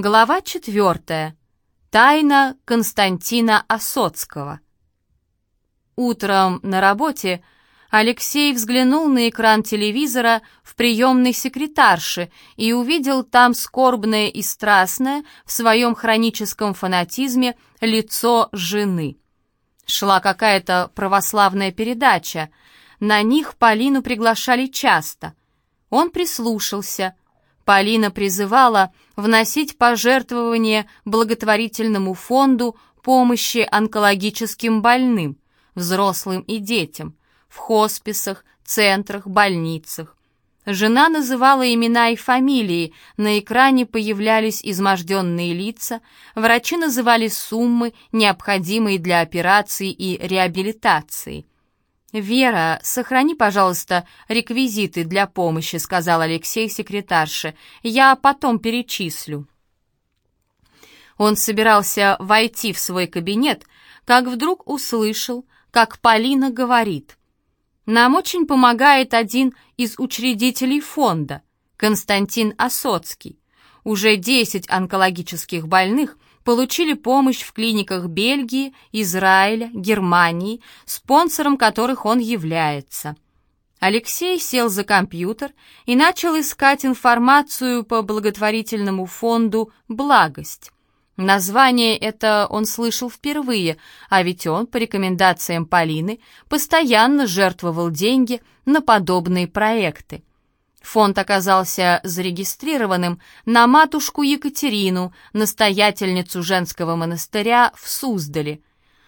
Глава четвертая. Тайна Константина Осоцкого. Утром на работе Алексей взглянул на экран телевизора в приемной секретарши и увидел там скорбное и страстное в своем хроническом фанатизме лицо жены. Шла какая-то православная передача. На них Полину приглашали часто. Он прислушался. Полина призывала вносить пожертвования благотворительному фонду помощи онкологическим больным, взрослым и детям, в хосписах, центрах, больницах. Жена называла имена и фамилии, на экране появлялись изможденные лица, врачи называли суммы, необходимые для операции и реабилитации. «Вера, сохрани, пожалуйста, реквизиты для помощи», — сказал Алексей секретарше. «Я потом перечислю». Он собирался войти в свой кабинет, как вдруг услышал, как Полина говорит. Нам очень помогает один из учредителей фонда, Константин Осоцкий. Уже 10 онкологических больных получили помощь в клиниках Бельгии, Израиля, Германии, спонсором которых он является. Алексей сел за компьютер и начал искать информацию по благотворительному фонду «Благость». Название это он слышал впервые, а ведь он, по рекомендациям Полины, постоянно жертвовал деньги на подобные проекты. Фонд оказался зарегистрированным на матушку Екатерину, настоятельницу женского монастыря в Суздале.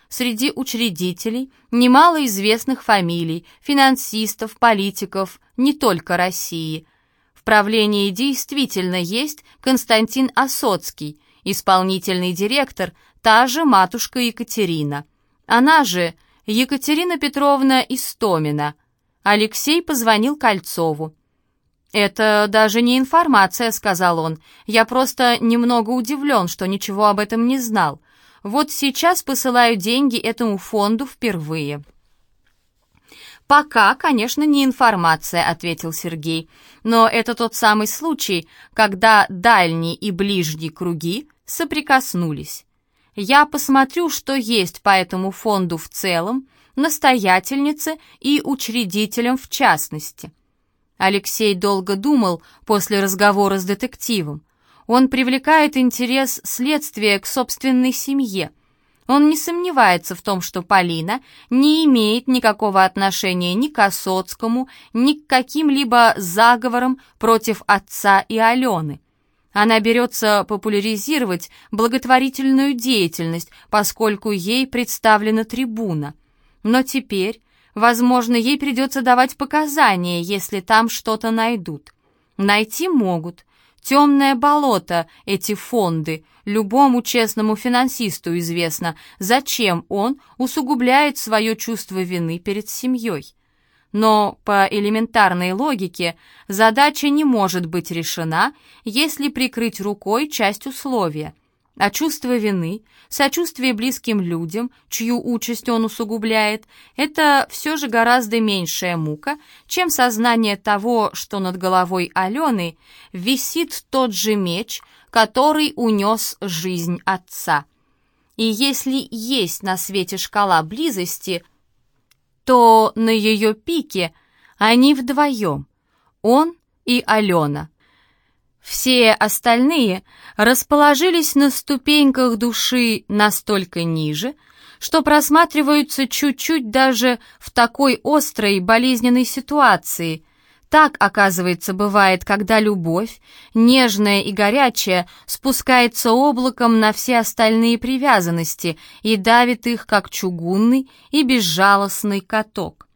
Среди учредителей немало известных фамилий, финансистов, политиков, не только России. В правлении действительно есть Константин Осоцкий – Исполнительный директор – та же матушка Екатерина. Она же Екатерина Петровна Истомина. Алексей позвонил Кольцову. «Это даже не информация», — сказал он. «Я просто немного удивлен, что ничего об этом не знал. Вот сейчас посылаю деньги этому фонду впервые». «Пока, конечно, не информация», — ответил Сергей. «Но это тот самый случай, когда дальние и ближние круги соприкоснулись. Я посмотрю, что есть по этому фонду в целом, настоятельнице и учредителям в частности». Алексей долго думал после разговора с детективом. Он привлекает интерес следствия к собственной семье — он не сомневается в том, что Полина не имеет никакого отношения ни к Осоцкому, ни к каким-либо заговорам против отца и Алены. Она берется популяризировать благотворительную деятельность, поскольку ей представлена трибуна. Но теперь, возможно, ей придется давать показания, если там что-то найдут. Найти могут, Темное болото, эти фонды. Любому честному финансисту известно, зачем он усугубляет свое чувство вины перед семьей. Но по элементарной логике задача не может быть решена, если прикрыть рукой часть условия. А чувство вины, сочувствие близким людям, чью участь он усугубляет, это все же гораздо меньшая мука, чем сознание того, что над головой Алены висит тот же меч, который унес жизнь отца. И если есть на свете шкала близости, то на ее пике они вдвоем, он и Алена — все остальные расположились на ступеньках души настолько ниже, что просматриваются чуть-чуть даже в такой острой болезненной ситуации. Так, оказывается, бывает, когда любовь, нежная и горячая, спускается облаком на все остальные привязанности и давит их, как чугунный и безжалостный каток.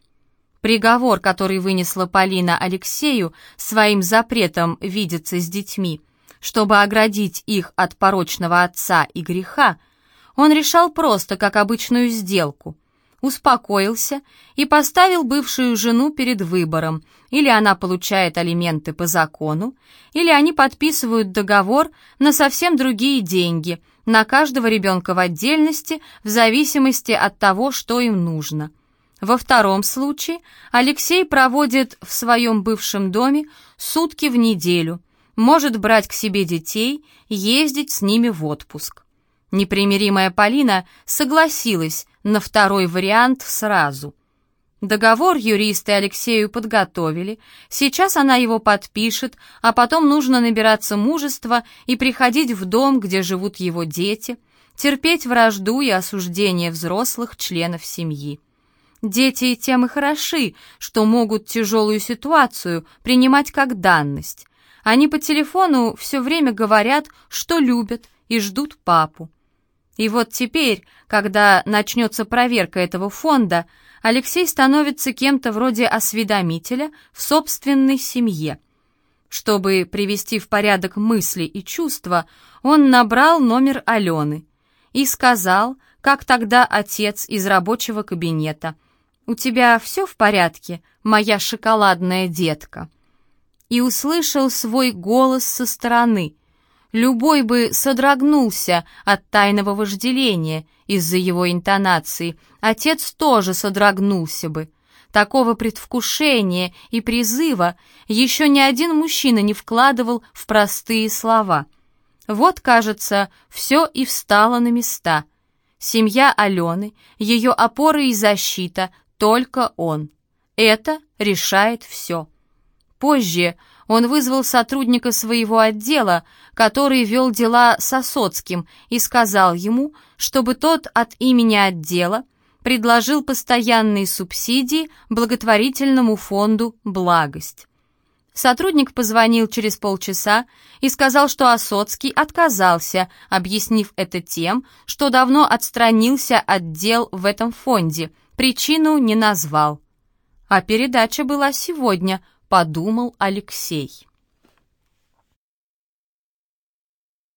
Приговор, который вынесла Полина Алексею своим запретом видеться с детьми, чтобы оградить их от порочного отца и греха, он решал просто, как обычную сделку. Успокоился и поставил бывшую жену перед выбором. Или она получает алименты по закону, или они подписывают договор на совсем другие деньги, на каждого ребенка в отдельности, в зависимости от того, что им нужно – во втором случае Алексей проводит в своем бывшем доме сутки в неделю, может брать к себе детей, ездить с ними в отпуск. Непримиримая Полина согласилась на второй вариант сразу. Договор юристы Алексею подготовили, сейчас она его подпишет, а потом нужно набираться мужества и приходить в дом, где живут его дети, терпеть вражду и осуждение взрослых членов семьи. Дети тем и хороши, что могут тяжелую ситуацию принимать как данность. Они по телефону все время говорят, что любят и ждут папу. И вот теперь, когда начнется проверка этого фонда, Алексей становится кем-то вроде осведомителя в собственной семье. Чтобы привести в порядок мысли и чувства, он набрал номер Алены и сказал, как тогда отец из рабочего кабинета. «У тебя все в порядке, моя шоколадная детка?» И услышал свой голос со стороны. Любой бы содрогнулся от тайного вожделения из-за его интонации, отец тоже содрогнулся бы. Такого предвкушения и призыва еще ни один мужчина не вкладывал в простые слова. Вот, кажется, все и встало на места. Семья Алены, ее опора и защита, только он. Это решает все. Позже он вызвал сотрудника своего отдела, который вел дела с Осоцким, и сказал ему, чтобы тот от имени отдела предложил постоянные субсидии благотворительному фонду «Благость». Сотрудник позвонил через полчаса и сказал, что Осоцкий отказался, объяснив это тем, что давно отстранился от дел в этом фонде, причину не назвал. А передача была сегодня, подумал Алексей.